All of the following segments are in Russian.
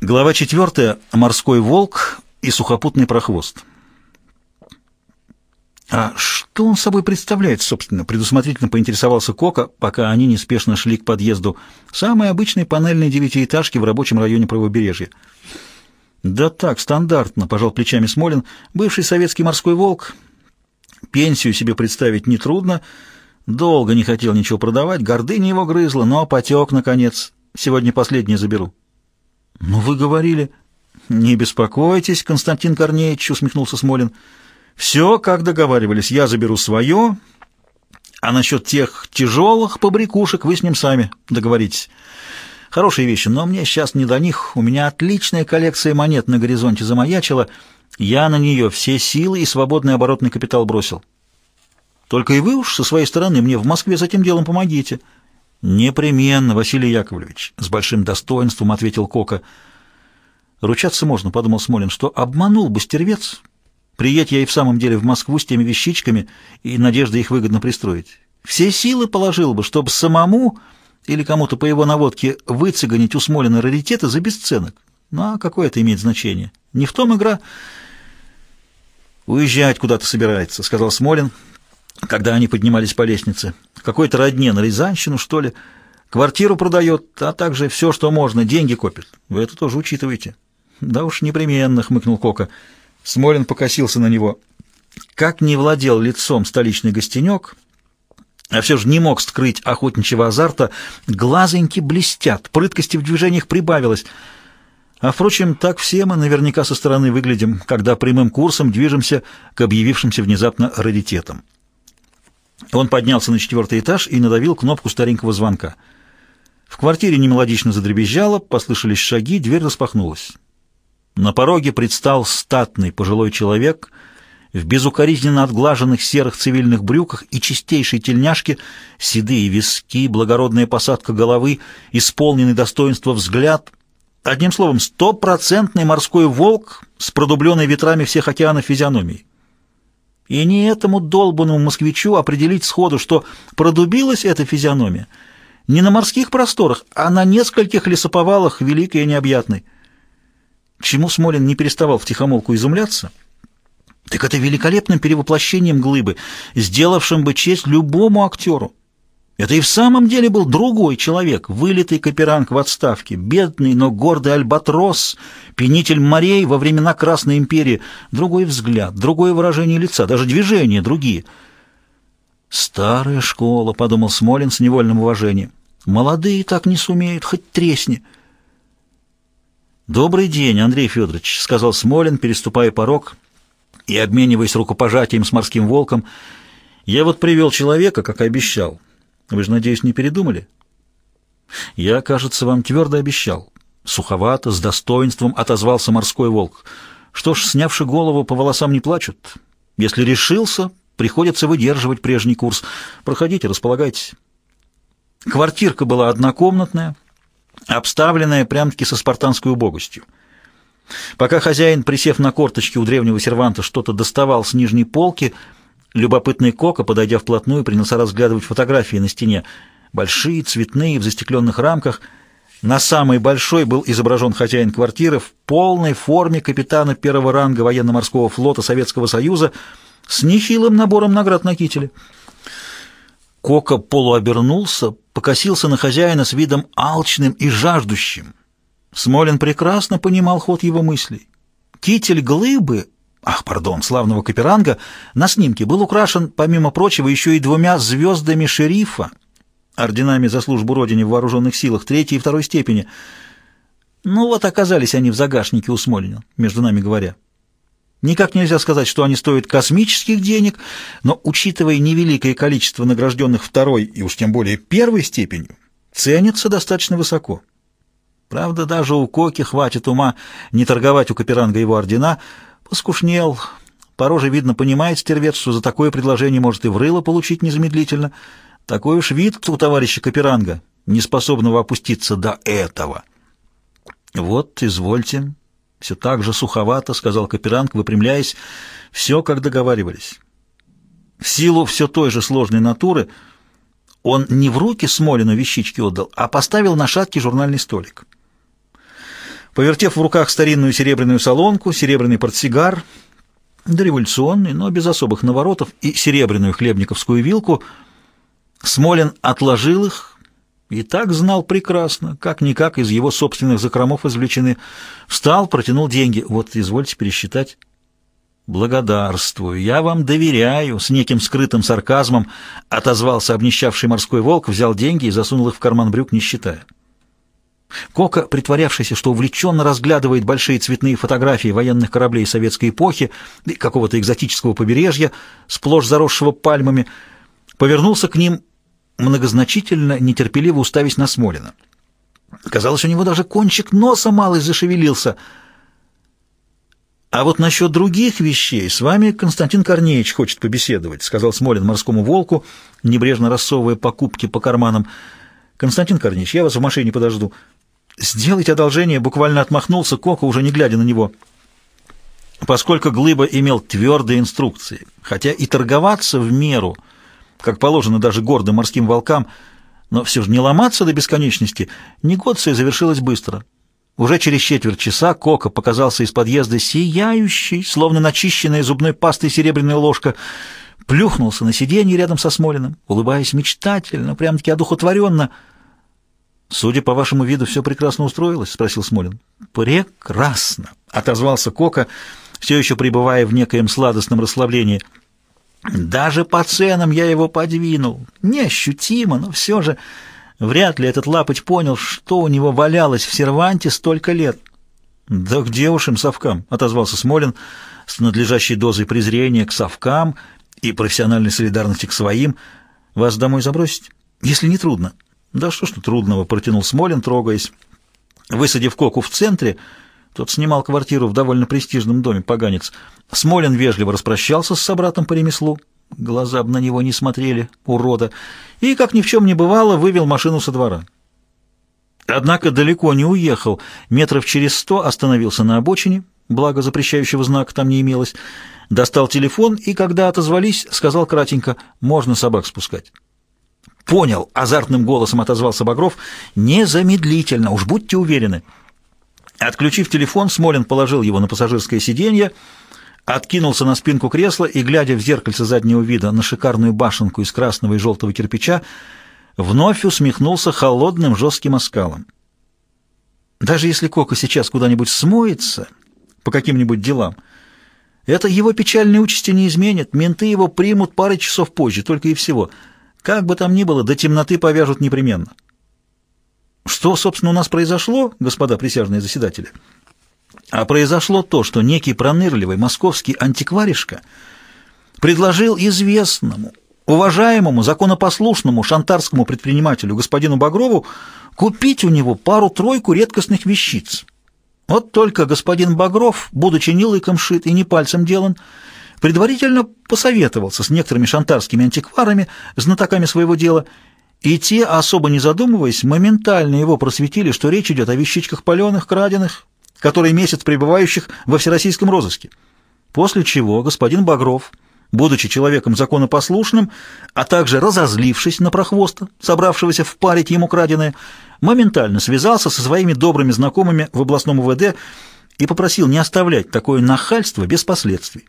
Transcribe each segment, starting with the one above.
Глава 4. Морской волк и сухопутный прохвост. А что он собой представляет, собственно, предусмотрительно поинтересовался Кока, пока они неспешно шли к подъезду самой обычной панельной девятиэтажки в рабочем районе правобережья. Да так, стандартно, пожал плечами Смолин, бывший советский морской волк. Пенсию себе представить нетрудно, долго не хотел ничего продавать, гордыня его грызла, но потек, наконец. Сегодня последнее заберу. «Ну, вы говорили...» «Не беспокойтесь, Константин Корнеевич», — усмехнулся Смолин. «Все, как договаривались, я заберу свое, а насчет тех тяжелых побрякушек вы с ним сами договоритесь. Хорошие вещи, но мне сейчас не до них. У меня отличная коллекция монет на горизонте замаячила. Я на нее все силы и свободный оборотный капитал бросил. Только и вы уж со своей стороны мне в Москве с этим делом помогите». «Непременно, Василий Яковлевич», — с большим достоинством ответил Кока. «Ручаться можно», — подумал Смолин, — «что обманул бы стервец. Приедь я и в самом деле в Москву с теми вещичками и надежда их выгодно пристроить. Все силы положил бы, чтобы самому или кому-то по его наводке выцеганить у Смолина раритеты за бесценок. Ну, а какое это имеет значение? Не в том игра...» «Уезжать куда-то собирается», — сказал Смолин, когда они поднимались по лестнице. Какой-то родне на Рязанщину, что ли. Квартиру продает, а также все, что можно, деньги копит. Вы это тоже учитываете. Да уж непременно, хмыкнул Кока. Смолин покосился на него. Как не владел лицом столичный гостенек, а все же не мог скрыть охотничьего азарта, глазоньки блестят, прыткости в движениях прибавилось. А, впрочем, так все мы наверняка со стороны выглядим, когда прямым курсом движемся к объявившимся внезапно раритетам. Он поднялся на четвертый этаж и надавил кнопку старенького звонка. В квартире немелодично задребезжало, послышались шаги, дверь распахнулась. На пороге предстал статный пожилой человек в безукоризненно отглаженных серых цивильных брюках и чистейшей тельняшке, седые виски, благородная посадка головы, исполненный достоинства взгляд. Одним словом, стопроцентный морской волк с продубленной ветрами всех океанов физиономией. И не этому долбанному москвичу определить сходу, что продубилась эта физиономия не на морских просторах, а на нескольких лесоповалах великой и необъятной. Чему Смолин не переставал втихомолку изумляться, так это великолепным перевоплощением глыбы, сделавшим бы честь любому актеру. Это и в самом деле был другой человек, вылитый каперанг в отставке, бедный, но гордый альбатрос, пенитель морей во времена Красной империи. Другой взгляд, другое выражение лица, даже движения другие. «Старая школа», — подумал Смолин с невольным уважением. «Молодые так не сумеют, хоть тресни». «Добрый день, Андрей Федорович», — сказал Смолин, переступая порог и обмениваясь рукопожатием с морским волком. «Я вот привел человека, как и обещал». Вы же, надеюсь, не передумали? Я, кажется, вам твердо обещал. Суховато, с достоинством отозвался морской волк. Что ж, снявши голову, по волосам не плачут. Если решился, приходится выдерживать прежний курс. Проходите, располагайтесь. Квартирка была однокомнатная, обставленная прям-таки со спартанской убогостью. Пока хозяин, присев на корточки у древнего серванта, что-то доставал с нижней полки, Любопытный Кока, подойдя вплотную, принялся разглядывать фотографии на стене. Большие, цветные, в застекленных рамках. На самой большой был изображен хозяин квартиры в полной форме капитана первого ранга военно-морского флота Советского Союза с нехилым набором наград на кителе. Кока полуобернулся, покосился на хозяина с видом алчным и жаждущим. Смолин прекрасно понимал ход его мыслей. Китель глыбы ах, пардон, славного Каперанга, на снимке был украшен, помимо прочего, еще и двумя звездами шерифа, орденами за службу Родине в вооруженных силах третьей и второй степени. Ну вот оказались они в загашнике у Смолина, между нами говоря. Никак нельзя сказать, что они стоят космических денег, но, учитывая невеликое количество награжденных второй и уж тем более первой степенью, ценятся достаточно высоко. Правда, даже у Коки хватит ума не торговать у Каперанга его ордена – Поскушнел. По роже, видно, понимает стервец, что за такое предложение может и в рыло получить незамедлительно. Такой уж вид у товарища Каперанга, не способного опуститься до этого. «Вот, извольте». «Все так же суховато», — сказал Каперанг, выпрямляясь. «Все, как договаривались». В силу все той же сложной натуры он не в руки Смолину вещички отдал, а поставил на шаткий журнальный столик. Повертев в руках старинную серебряную солонку, серебряный портсигар, дореволюционный, но без особых наворотов, и серебряную хлебниковскую вилку, Смолин отложил их и так знал прекрасно, как-никак из его собственных закромов извлечены. Встал, протянул деньги. Вот, извольте пересчитать. «Благодарствую, я вам доверяю», — с неким скрытым сарказмом отозвался обнищавший морской волк, взял деньги и засунул их в карман брюк, не считая. Кока, притворявшийся, что увлеченно разглядывает большие цветные фотографии военных кораблей советской эпохи и какого-то экзотического побережья, сплошь заросшего пальмами, повернулся к ним, многозначительно, нетерпеливо уставясь на Смолина. Казалось, у него даже кончик носа малый зашевелился — «А вот насчет других вещей с вами Константин Корнеевич хочет побеседовать», сказал Смолин морскому волку, небрежно рассовывая покупки по карманам. «Константин Корнеевич, я вас в машине подожду». «Сделайте одолжение», буквально отмахнулся Кока, уже не глядя на него. Поскольку Глыба имел твердые инструкции, хотя и торговаться в меру, как положено даже гордым морским волкам, но все же не ломаться до бесконечности, негодция завершилась быстро. Уже через четверть часа Кока показался из подъезда сияющий, словно начищенная зубной пастой серебряная ложка, плюхнулся на сиденье рядом со Смолиным, улыбаясь мечтательно, прям-таки одухотворенно. «Судя по вашему виду, все прекрасно устроилось?» — спросил Смолин. «Прекрасно!» — отозвался Кока, все еще пребывая в некоем сладостном расслаблении. «Даже по ценам я его подвинул. Неощутимо, но все же...» Вряд ли этот лапоть понял, что у него валялось в серванте столько лет. «Да где уж совкам?» — отозвался Смолин с надлежащей дозой презрения к совкам и профессиональной солидарности к своим. «Вас домой забросить? Если не трудно». «Да что ж трудного?» — протянул Смолин, трогаясь. Высадив Коку в центре, тот снимал квартиру в довольно престижном доме, поганец. Смолин вежливо распрощался с собратом по ремеслу. Глаза бы на него не смотрели, урода. И, как ни в чем не бывало, вывел машину со двора. Однако далеко не уехал. Метров через сто остановился на обочине, благо запрещающего знака там не имелось. Достал телефон и, когда отозвались, сказал кратенько «можно собак спускать». «Понял!» — азартным голосом отозвался Багров. «Незамедлительно, уж будьте уверены». Отключив телефон, Смолин положил его на пассажирское сиденье, откинулся на спинку кресла и, глядя в зеркальце заднего вида на шикарную башенку из красного и желтого кирпича, вновь усмехнулся холодным жестким оскалом. Даже если Кока сейчас куда-нибудь смоется по каким-нибудь делам, это его печальной участи не изменит, менты его примут пары часов позже, только и всего. Как бы там ни было, до темноты повяжут непременно. Что, собственно, у нас произошло, господа присяжные заседатели? — а произошло то, что некий пронырливый московский антикваришка предложил известному, уважаемому, законопослушному шантарскому предпринимателю господину Багрову купить у него пару-тройку редкостных вещиц. Вот только господин Багров, будучи не лыком шит и не пальцем делан, предварительно посоветовался с некоторыми шантарскими антикварами, знатоками своего дела, и те, особо не задумываясь, моментально его просветили, что речь идет о вещичках паленых, краденых, который месяц пребывающих во всероссийском розыске. После чего господин Багров, будучи человеком законопослушным, а также разозлившись на прохвоста, собравшегося впарить ему краденое, моментально связался со своими добрыми знакомыми в областном УВД и попросил не оставлять такое нахальство без последствий.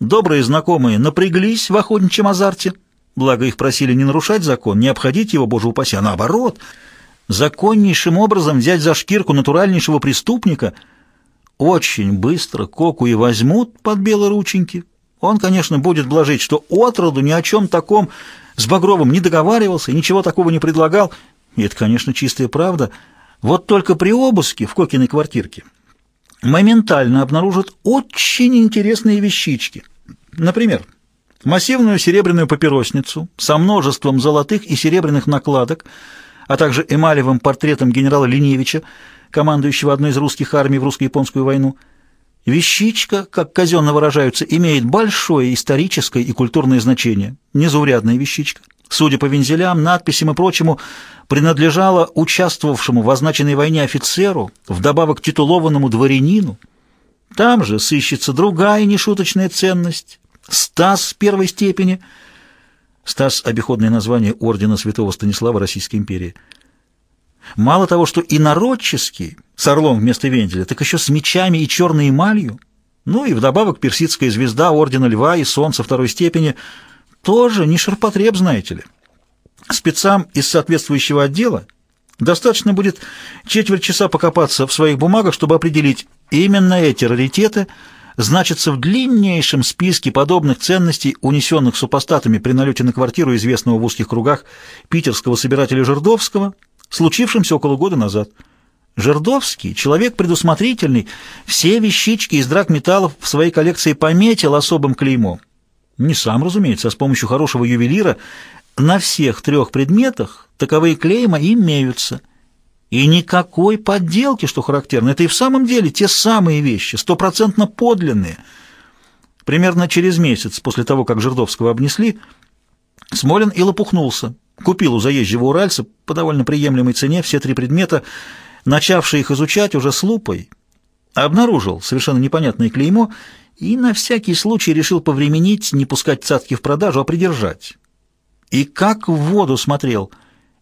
Добрые знакомые напряглись в охотничьем азарте, благо их просили не нарушать закон, не обходить его, боже упаси, а наоборот — законнейшим образом взять за шкирку натуральнейшего преступника, очень быстро Коку и возьмут под белые рученьки. Он, конечно, будет блажить, что отроду ни о чем таком с Багровым не договаривался, ничего такого не предлагал. И это, конечно, чистая правда. Вот только при обыске в Кокиной квартирке моментально обнаружат очень интересные вещички. Например, массивную серебряную папиросницу со множеством золотых и серебряных накладок – а также эмалевым портретом генерала Линевича, командующего одной из русских армий в русско-японскую войну. Вещичка, как казенно выражаются, имеет большое историческое и культурное значение. Незаурядная вещичка. Судя по вензелям, надписям и прочему, принадлежала участвовавшему в означенной войне офицеру, вдобавок титулованному дворянину. Там же сыщется другая нешуточная ценность — Стас первой степени — Стас — обиходное название ордена святого Станислава Российской империи. Мало того, что инородческий, с орлом вместо венделя, так еще с мечами и черной эмалью. Ну и вдобавок персидская звезда Ордена Льва и Солнца второй степени тоже не ширпотреб, знаете ли. Спецам из соответствующего отдела достаточно будет четверть часа покопаться в своих бумагах, чтобы определить, именно эти раритеты значатся в длиннейшем списке подобных ценностей, унесенных супостатами при налете на квартиру известного в узких кругах питерского собирателя Жердовского, случившимся около года назад. Жердовский, человек предусмотрительный, все вещички из драгметаллов в своей коллекции пометил особым клеймом. Не сам, разумеется, а с помощью хорошего ювелира на всех трех предметах таковые клейма имеются. И никакой подделки, что характерно. Это и в самом деле те самые вещи, стопроцентно подлинные. Примерно через месяц после того, как Жердовского обнесли, Смолин и лопухнулся. Купил у заезжего уральца по довольно приемлемой цене все три предмета, начавший их изучать уже с лупой. Обнаружил совершенно непонятное клеймо и на всякий случай решил повременить, не пускать цацки в продажу, а придержать. И как в воду смотрел.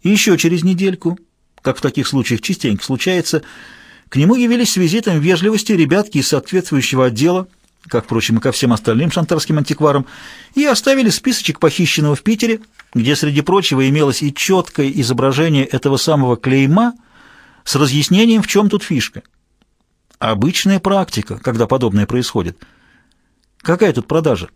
еще через недельку, как в таких случаях частенько случается, к нему явились с визитом вежливости ребятки из соответствующего отдела, как, впрочем, и ко всем остальным шантарским антикварам, и оставили списочек похищенного в Питере, где, среди прочего, имелось и четкое изображение этого самого клейма с разъяснением, в чем тут фишка. Обычная практика, когда подобное происходит. Какая тут продажа?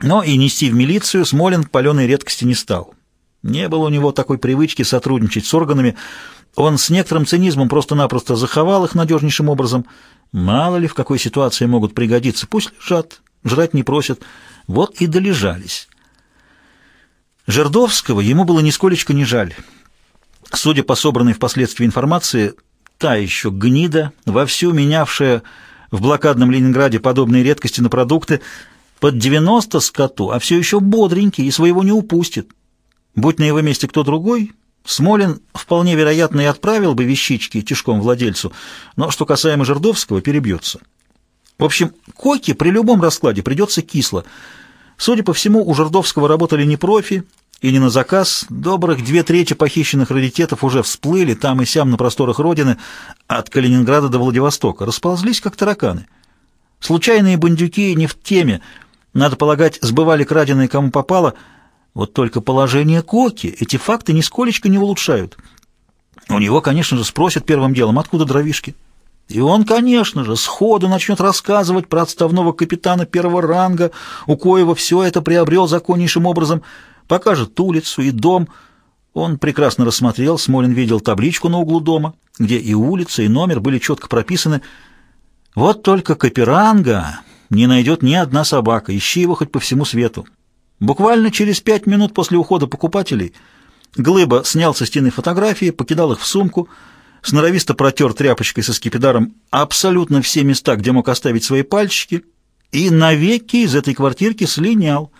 Но и нести в милицию Смолин паленой редкости не стал. Не было у него такой привычки сотрудничать с органами. Он с некоторым цинизмом просто-напросто заховал их надежнейшим образом. Мало ли в какой ситуации могут пригодиться. Пусть лежат, жрать не просят. Вот и долежались. Жердовского ему было нисколечко не жаль. Судя по собранной впоследствии информации, та еще гнида, вовсю менявшая в блокадном Ленинграде подобные редкости на продукты, под 90 скоту, а все еще бодренький и своего не упустит. Будь на его месте кто другой, Смолин вполне вероятно и отправил бы вещички тишком владельцу, но что касаемо Жердовского, перебьется. В общем, Коке при любом раскладе придется кисло. Судя по всему, у Жердовского работали не профи и не на заказ. Добрых две трети похищенных раритетов уже всплыли там и сям на просторах Родины, от Калининграда до Владивостока, расползлись как тараканы. Случайные бандюки не в теме — надо полагать, сбывали краденое кому попало. Вот только положение Коки эти факты нисколечко не улучшают. У него, конечно же, спросят первым делом, откуда дровишки. И он, конечно же, сходу начнет рассказывать про отставного капитана первого ранга, у коего все это приобрел законнейшим образом, покажет улицу и дом. Он прекрасно рассмотрел, Смолин видел табличку на углу дома, где и улица, и номер были четко прописаны. Вот только Каперанга не найдет ни одна собака, ищи его хоть по всему свету. Буквально через пять минут после ухода покупателей Глыба снял со стены фотографии, покидал их в сумку, сноровисто протер тряпочкой со скипидаром абсолютно все места, где мог оставить свои пальчики, и навеки из этой квартирки слинял.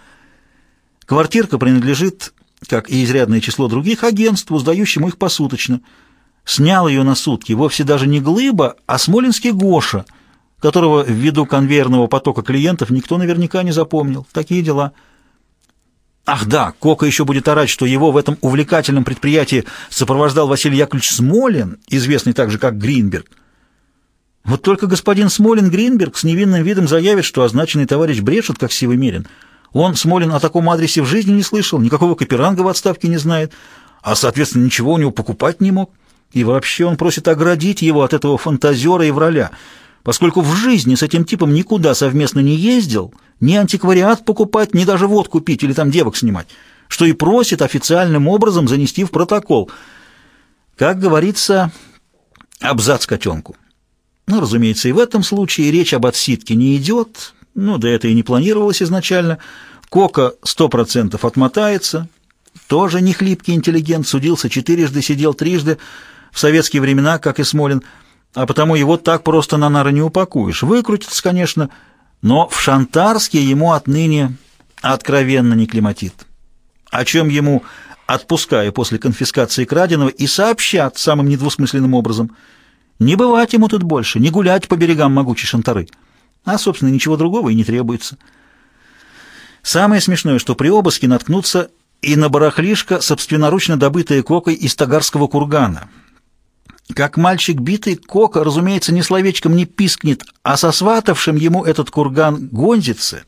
Квартирка принадлежит, как и изрядное число других, агентству, сдающему их посуточно. Снял ее на сутки вовсе даже не Глыба, а Смолинский Гоша — которого ввиду конвейерного потока клиентов никто наверняка не запомнил. Такие дела. Ах да, Кока еще будет орать, что его в этом увлекательном предприятии сопровождал Василий Яковлевич Смолин, известный также как Гринберг. Вот только господин Смолин Гринберг с невинным видом заявит, что означенный товарищ брешет, как сивый мерин. Он, Смолин, о таком адресе в жизни не слышал, никакого каперанга в отставке не знает, а, соответственно, ничего у него покупать не мог. И вообще он просит оградить его от этого фантазера и враля — поскольку в жизни с этим типом никуда совместно не ездил, ни антиквариат покупать, ни даже водку пить или там девок снимать, что и просит официальным образом занести в протокол. Как говорится, абзац котенку. Ну, разумеется, и в этом случае речь об отсидке не идет, ну, да это и не планировалось изначально. Кока сто процентов отмотается, тоже не хлипкий интеллигент, судился четырежды, сидел трижды, в советские времена, как и Смолин – а потому его так просто на нары не упакуешь. Выкрутится, конечно, но в Шантарске ему отныне откровенно не климатит. О чем ему, отпуская после конфискации краденого, и сообщат самым недвусмысленным образом. Не бывать ему тут больше, не гулять по берегам могучей Шантары. А, собственно, ничего другого и не требуется. Самое смешное, что при обыске наткнутся и на барахлишко, собственноручно добытое кокой из Тагарского кургана — Как мальчик битый, Кока, разумеется, ни словечком не пискнет, а сосватавшим ему этот курган гонзится.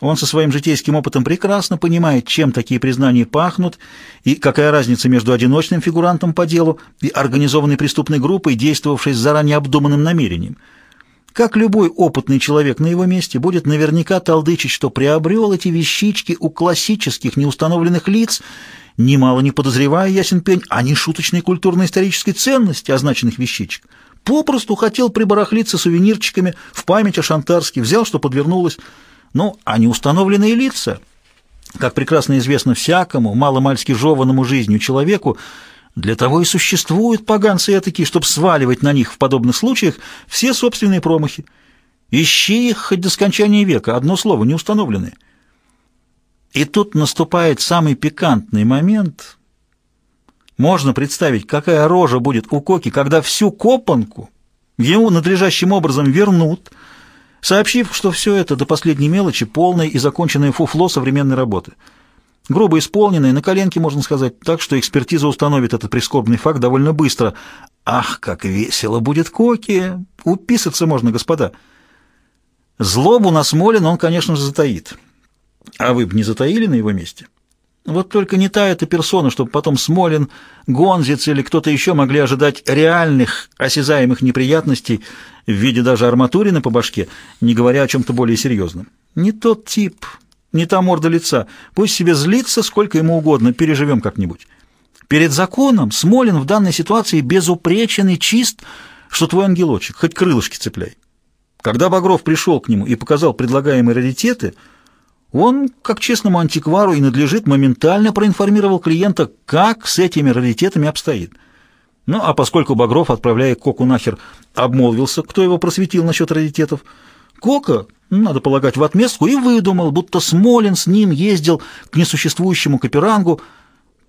Он со своим житейским опытом прекрасно понимает, чем такие признания пахнут, и какая разница между одиночным фигурантом по делу и организованной преступной группой, действовавшей с заранее обдуманным намерением. Как любой опытный человек на его месте будет наверняка толдычить, что приобрел эти вещички у классических неустановленных лиц, немало не подозревая, ясен пень, о нешуточной культурно-исторической ценности означенных вещичек. Попросту хотел прибарахлиться сувенирчиками в память о Шантарске, взял, что подвернулось. Ну, а неустановленные лица, как прекрасно известно всякому, маломальски жеванному жизнью человеку, для того и существуют поганцы такие, чтобы сваливать на них в подобных случаях все собственные промахи. Ищи их хоть до скончания века, одно слово, неустановленные. И тут наступает самый пикантный момент. Можно представить, какая рожа будет у Коки, когда всю копанку ему надлежащим образом вернут, сообщив, что все это до последней мелочи полное и законченное фуфло современной работы. Грубо исполненное, на коленке, можно сказать, так что экспертиза установит этот прискорбный факт довольно быстро. Ах, как весело будет Коки! Уписаться можно, господа. Злобу на Смолин он, конечно же, затаит. А вы бы не затаили на его месте? Вот только не та эта персона, чтобы потом Смолин, Гонзиц или кто-то еще могли ожидать реальных, осязаемых неприятностей в виде даже арматурины по башке, не говоря о чем-то более серьезном. Не тот тип, не та морда лица. Пусть себе злится сколько ему угодно, переживем как-нибудь. Перед законом Смолин в данной ситуации безупречен и чист, что твой ангелочек, хоть крылышки цепляй. Когда Багров пришел к нему и показал предлагаемые раритеты – он, как честному антиквару и надлежит, моментально проинформировал клиента, как с этими раритетами обстоит. Ну, а поскольку Багров, отправляя Коку нахер, обмолвился, кто его просветил насчет раритетов, Кока, ну, надо полагать, в отместку и выдумал, будто Смолин с ним ездил к несуществующему Каперангу.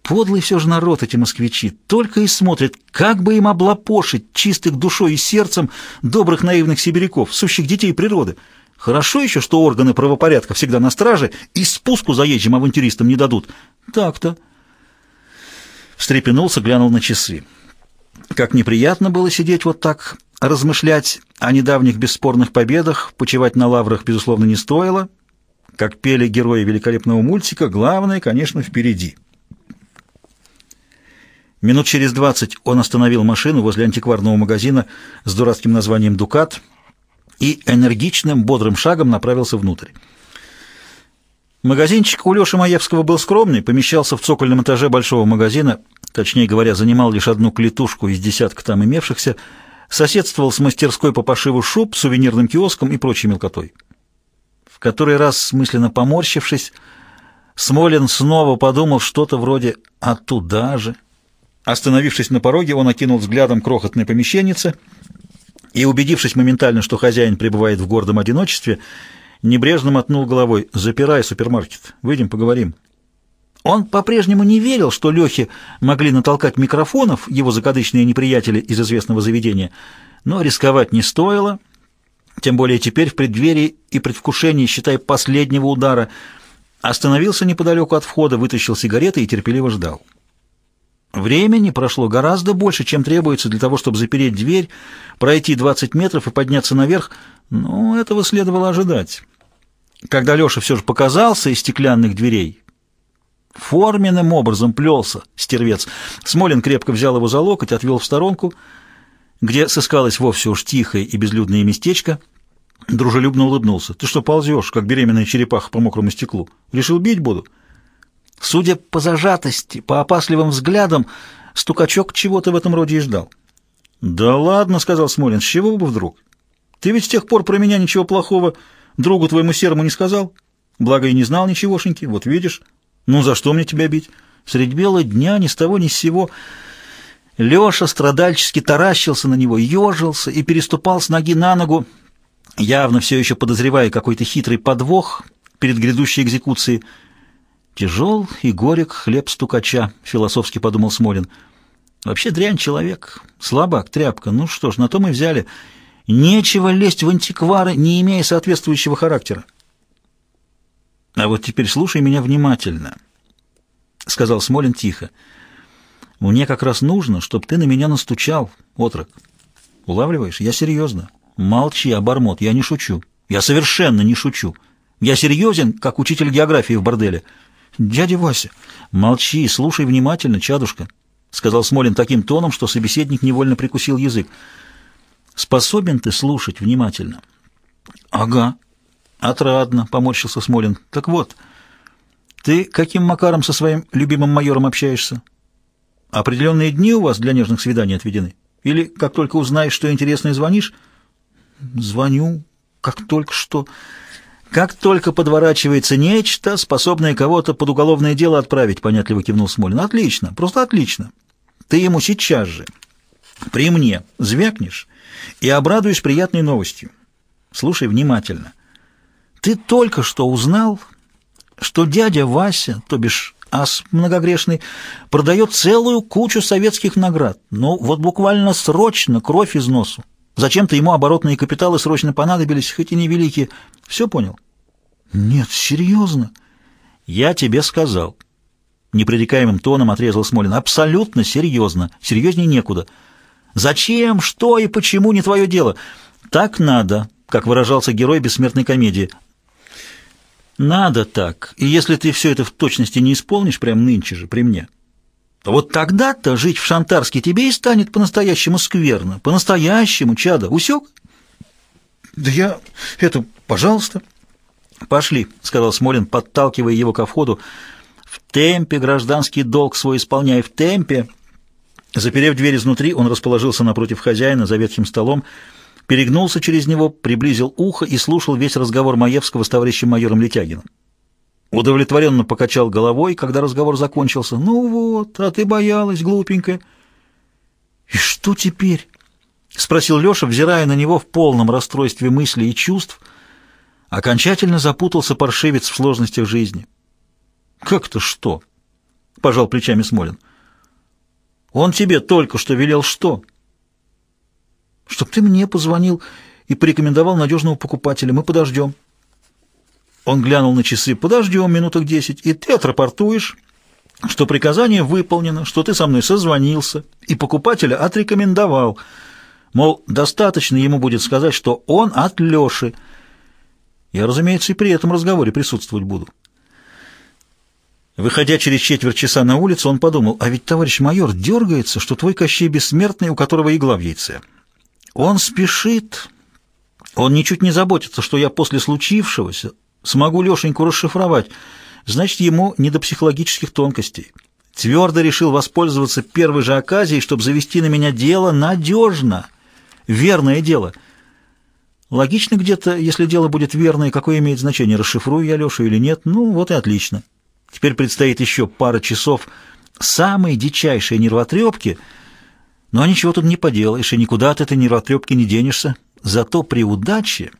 Подлый все же народ эти москвичи, только и смотрят, как бы им облапошить чистых душой и сердцем добрых наивных сибиряков, сущих детей природы. Хорошо еще, что органы правопорядка всегда на страже и спуску заезжим авантюристам не дадут. Так-то. Встрепенулся, глянул на часы. Как неприятно было сидеть вот так, размышлять о недавних бесспорных победах, почивать на лаврах, безусловно, не стоило. Как пели герои великолепного мультика, главное, конечно, впереди. Минут через двадцать он остановил машину возле антикварного магазина с дурацким названием «Дукат», и энергичным, бодрым шагом направился внутрь. Магазинчик у Леши Маевского был скромный, помещался в цокольном этаже большого магазина, точнее говоря, занимал лишь одну клетушку из десятка там имевшихся, соседствовал с мастерской по пошиву шуб, сувенирным киоском и прочей мелкотой. В который раз, мысленно поморщившись, Смолин снова подумал что-то вроде «а туда же». Остановившись на пороге, он окинул взглядом крохотное помещеннице — и, убедившись моментально, что хозяин пребывает в гордом одиночестве, небрежно мотнул головой «Запирай супермаркет, выйдем поговорим». Он по-прежнему не верил, что Лехе могли натолкать микрофонов, его закадычные неприятели из известного заведения, но рисковать не стоило, тем более теперь в преддверии и предвкушении, считай, последнего удара, остановился неподалеку от входа, вытащил сигареты и терпеливо ждал. Времени прошло гораздо больше, чем требуется для того, чтобы запереть дверь, пройти 20 метров и подняться наверх, но этого следовало ожидать. Когда Леша все же показался из стеклянных дверей, форменным образом плелся стервец. Смолин крепко взял его за локоть, отвел в сторонку, где сыскалось вовсе уж тихое и безлюдное местечко. Дружелюбно улыбнулся. «Ты что ползешь, как беременная черепаха по мокрому стеклу? Решил бить буду?» Судя по зажатости, по опасливым взглядам, стукачок чего-то в этом роде и ждал. «Да ладно», — сказал Смолин, — «с чего бы вдруг? Ты ведь с тех пор про меня ничего плохого другу твоему серому не сказал? Благо и не знал ничегошеньки, вот видишь. Ну, за что мне тебя бить? Средь бела дня ни с того ни с сего...» Леша страдальчески таращился на него, ежился и переступал с ноги на ногу, явно все еще подозревая какой-то хитрый подвох перед грядущей экзекуцией. «Тяжел и горек хлеб стукача», — философски подумал Смолин. «Вообще дрянь человек, слабак, тряпка. Ну что ж, на то мы взяли. Нечего лезть в антиквары, не имея соответствующего характера». «А вот теперь слушай меня внимательно», — сказал Смолин тихо. Мне как раз нужно, чтобы ты на меня настучал, отрок. Улавливаешь? Я серьезно. Молчи, обормот, я не шучу. Я совершенно не шучу. Я серьезен, как учитель географии в борделе. Дядя Вася, молчи, слушай внимательно, чадушка, сказал Смолин таким тоном, что собеседник невольно прикусил язык. Способен ты слушать внимательно? Ага. Отрадно, поморщился Смолин. Так вот, ты каким макаром со своим любимым майором общаешься? Определенные дни у вас для нежных свиданий отведены? Или как только узнаешь, что интересное, звонишь? Звоню, как только что... Как только подворачивается нечто, способное кого-то под уголовное дело отправить, понятливо кивнул Смолин. Отлично, просто отлично. Ты ему сейчас же, при мне, звякнешь и обрадуешь приятной новостью. Слушай внимательно. Ты только что узнал, что дядя Вася, то бишь ас многогрешный, продает целую кучу советских наград. Ну, вот буквально срочно, кровь из носу. Зачем-то ему оборотные капиталы срочно понадобились, хоть и невеликие. Все понял? Нет, серьезно? Я тебе сказал. Непререкаемым тоном отрезал Смолин. Абсолютно серьезно. Серьезнее некуда. Зачем, что и почему не твое дело. Так надо, как выражался герой бессмертной комедии. Надо так. И если ты все это в точности не исполнишь прямо нынче же, при мне, то вот тогда-то жить в Шантарске тебе и станет по-настоящему скверно. По-настоящему, чада. Усек? Да я... Это... Пожалуйста. Пошли, сказал Смолин, подталкивая его ко входу. В темпе гражданский долг свой исполняй, в темпе. Заперев дверь изнутри, он расположился напротив хозяина за ветхим столом, перегнулся через него, приблизил ухо и слушал весь разговор Маевского с товарищем майором Летягиным. Удовлетворенно покачал головой, когда разговор закончился. «Ну вот, а ты боялась, глупенькая». «И что теперь?» — спросил Леша, взирая на него в полном расстройстве мыслей и чувств. Окончательно запутался паршивец в сложностях жизни. «Как-то что?» — пожал плечами Смолин. «Он тебе только что велел что?» «Чтоб ты мне позвонил и порекомендовал надежного покупателя. Мы подождем». Он глянул на часы. «Подождем минуток десять, и ты отрапортуешь, что приказание выполнено, что ты со мной созвонился и покупателя отрекомендовал. Мол, достаточно ему будет сказать, что он от Леши. Я, разумеется, и при этом разговоре присутствовать буду». Выходя через четверть часа на улицу, он подумал, а ведь товарищ майор дергается, что твой Кощей бессмертный, у которого игла в яйце. Он спешит, он ничуть не заботится, что я после случившегося Смогу Лешеньку расшифровать. Значит, ему не до психологических тонкостей. Твердо решил воспользоваться первой же оказией, чтобы завести на меня дело надежно. Верное дело. Логично где-то, если дело будет верное, какое имеет значение, расшифрую я Лешу или нет. Ну, вот и отлично. Теперь предстоит еще пара часов самой дичайшей нервотрепки, но ничего тут не поделаешь, и никуда от этой нервотрепки не денешься. Зато при удаче...